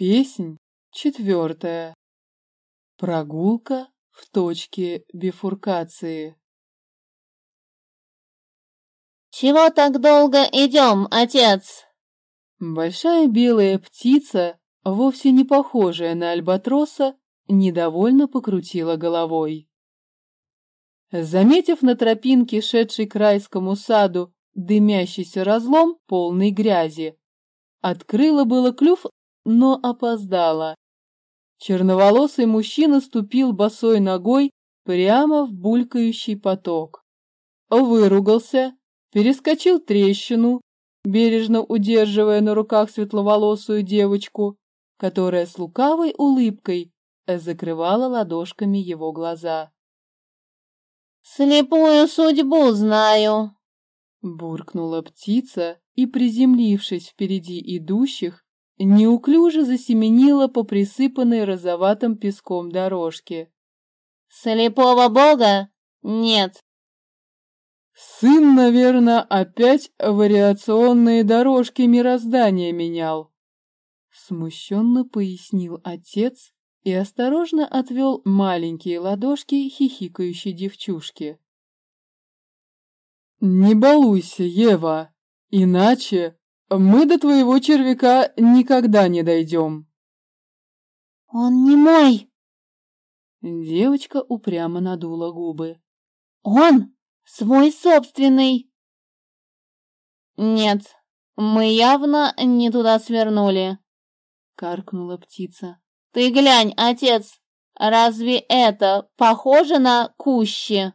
Песнь четвертая. Прогулка в точке бифуркации. «Чего так долго идем, отец?» Большая белая птица, вовсе не похожая на альбатроса, недовольно покрутила головой. Заметив на тропинке, шедший к райскому саду, дымящийся разлом, полный грязи, открыла было клюв, но опоздала. Черноволосый мужчина ступил босой ногой прямо в булькающий поток. Выругался, перескочил трещину, бережно удерживая на руках светловолосую девочку, которая с лукавой улыбкой закрывала ладошками его глаза. «Слепую судьбу знаю!» Буркнула птица и, приземлившись впереди идущих, неуклюже засеменила по присыпанной розоватым песком дорожке. «Слепого бога? Нет!» Сын, наверное, опять вариационные дорожки мироздания менял. Смущенно пояснил отец и осторожно отвел маленькие ладошки хихикающей девчушки. «Не балуйся, Ева, иначе мы до твоего червяка никогда не дойдем». «Он не мой!» Девочка упрямо надула губы. «Он свой собственный!» «Нет, мы явно не туда свернули», — каркнула птица. «Ты глянь, отец, разве это похоже на кущи?»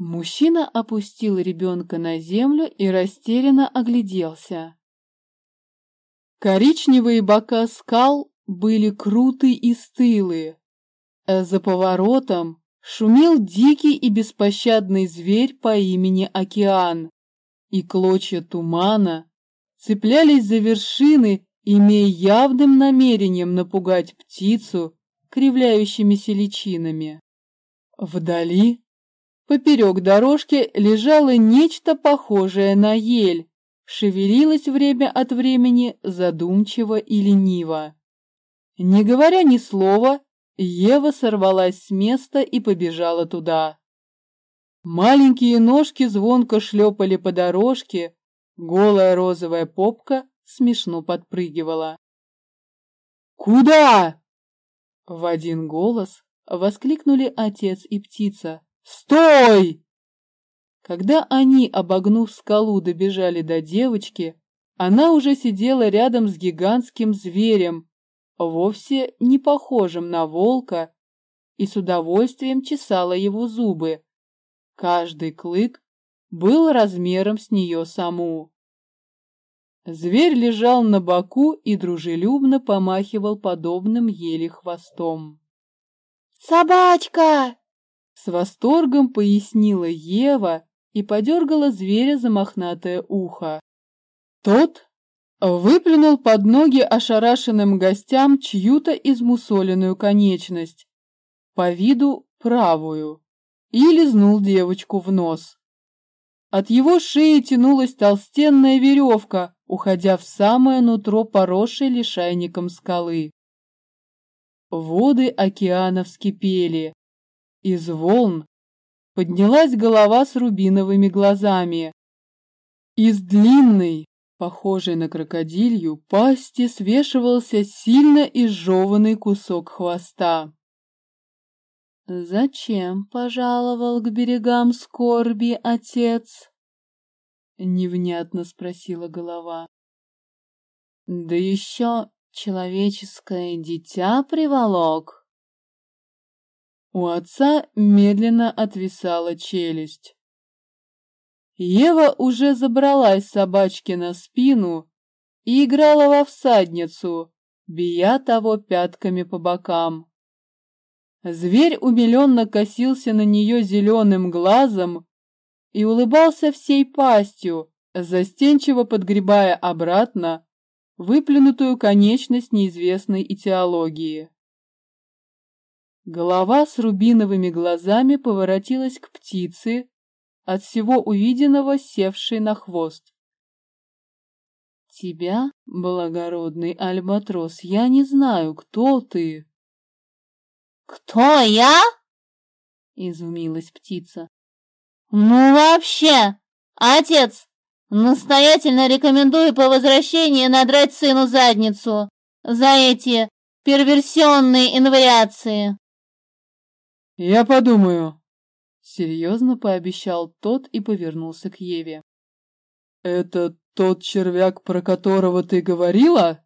Мужчина опустил ребенка на землю и растерянно огляделся. Коричневые бока скал были круты и стылые. За поворотом шумел дикий и беспощадный зверь по имени Океан, и клочья тумана цеплялись за вершины имея явным намерением напугать птицу кривляющимися личинами. Вдали, поперек дорожки, лежало нечто похожее на ель, шевелилось время от времени задумчиво и лениво. Не говоря ни слова, Ева сорвалась с места и побежала туда. Маленькие ножки звонко шлепали по дорожке, голая розовая попка смешно подпрыгивала. «Куда?» В один голос воскликнули отец и птица. «Стой!» Когда они, обогнув скалу, добежали до девочки, она уже сидела рядом с гигантским зверем, вовсе не похожим на волка, и с удовольствием чесала его зубы. Каждый клык был размером с нее саму. Зверь лежал на боку и дружелюбно помахивал подобным еле хвостом. «Собачка!» С восторгом пояснила Ева и подергала зверя за мохнатое ухо. Тот выплюнул под ноги ошарашенным гостям чью-то измусоленную конечность, по виду правую, и лизнул девочку в нос. От его шеи тянулась толстенная веревка, уходя в самое нутро поросшей лишайником скалы. Воды океана вскипели. Из волн поднялась голова с рубиновыми глазами. Из длинной, похожей на крокодилью, пасти свешивался сильно изжеванный кусок хвоста. «Зачем пожаловал к берегам скорби отец?» — невнятно спросила голова. «Да еще человеческое дитя приволок!» У отца медленно отвисала челюсть. Ева уже забралась собачке на спину и играла во всадницу, бия того пятками по бокам. Зверь умиленно косился на нее зеленым глазом и улыбался всей пастью, застенчиво подгребая обратно выплюнутую конечность неизвестной этиологии. Голова с рубиновыми глазами поворотилась к птице, от всего увиденного севшей на хвост. тебя, благородный альбатрос, я не знаю, кто ты. Кто я? Изумилась птица. Ну вообще, отец, настоятельно рекомендую по возвращении надрать сыну задницу за эти перверсионные инвариации. Я подумаю, серьезно пообещал тот и повернулся к Еве. Это тот червяк, про которого ты говорила?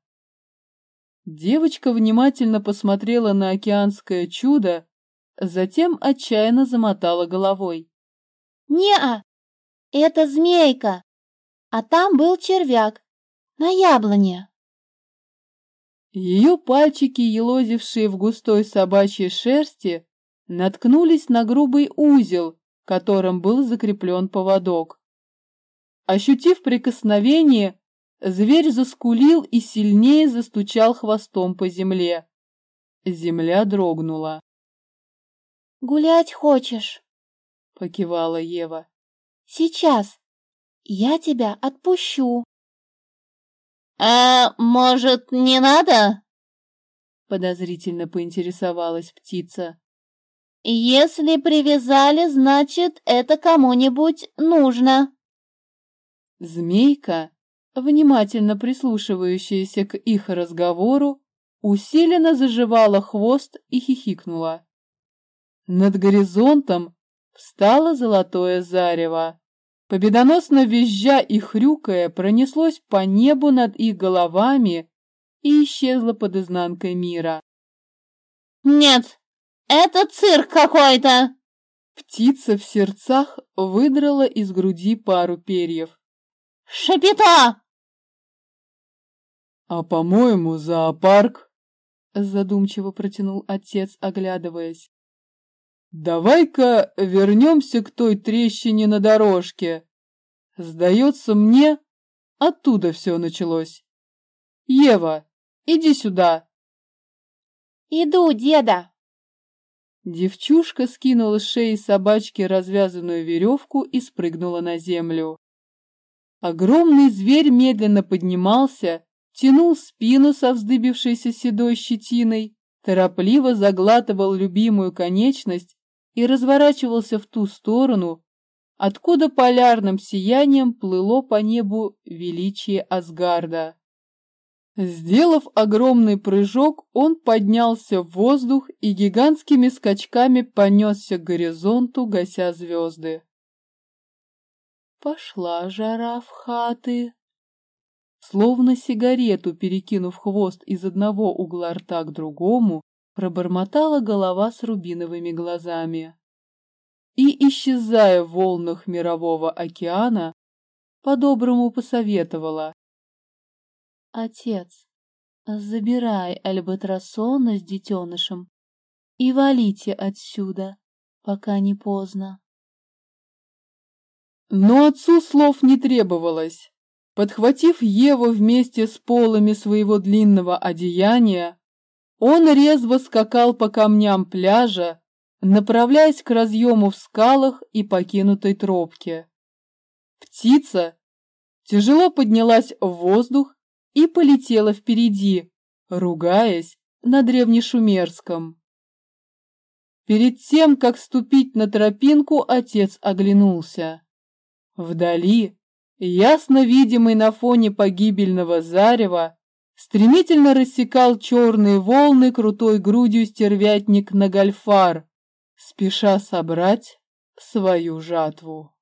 Девочка внимательно посмотрела на океанское чудо, затем отчаянно замотала головой. «Не-а, это змейка, а там был червяк на яблоне». Ее пальчики, елозившие в густой собачьей шерсти, наткнулись на грубый узел, которым был закреплен поводок. Ощутив прикосновение, зверь заскулил и сильнее застучал хвостом по земле. Земля дрогнула. «Гулять хочешь?» — покивала Ева. «Сейчас. Я тебя отпущу». «А может, не надо?» — подозрительно поинтересовалась птица. «Если привязали, значит, это кому-нибудь нужно». Змейка, внимательно прислушивающаяся к их разговору, усиленно заживала хвост и хихикнула. Над горизонтом встало золотое зарево. Победоносно визжа и хрюкая пронеслось по небу над их головами и исчезло под изнанкой мира. «Нет, это цирк какой-то!» Птица в сердцах выдрала из груди пару перьев. «Шапито!» «А, по-моему, зоопарк!» Задумчиво протянул отец, оглядываясь. Давай-ка вернемся к той трещине на дорожке. Сдается мне, оттуда все началось. Ева, иди сюда. Иду, деда. Девчушка скинула с шеи собачки развязанную веревку и спрыгнула на землю. Огромный зверь медленно поднимался, тянул спину со вздыбившейся седой щетиной, торопливо заглатывал любимую конечность и разворачивался в ту сторону, откуда полярным сиянием плыло по небу величие Асгарда. Сделав огромный прыжок, он поднялся в воздух и гигантскими скачками понесся к горизонту, гася звезды. Пошла жара в хаты. Словно сигарету, перекинув хвост из одного угла рта к другому, пробормотала голова с рубиновыми глазами. И, исчезая в волнах мирового океана, по-доброму посоветовала. «Отец, забирай Альбатросона с детенышем и валите отсюда, пока не поздно». Но отцу слов не требовалось. Подхватив Еву вместе с полами своего длинного одеяния, он резво скакал по камням пляжа, направляясь к разъему в скалах и покинутой тропке. Птица тяжело поднялась в воздух и полетела впереди, ругаясь на древнешумерском. Перед тем, как ступить на тропинку, отец оглянулся. Вдали, ясно видимый на фоне погибельного зарева, стремительно рассекал черные волны крутой грудью стервятник на гольфар, спеша собрать свою жатву.